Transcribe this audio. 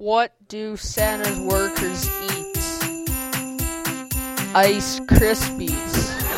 What do Santa's workers eat? Ice Krispies.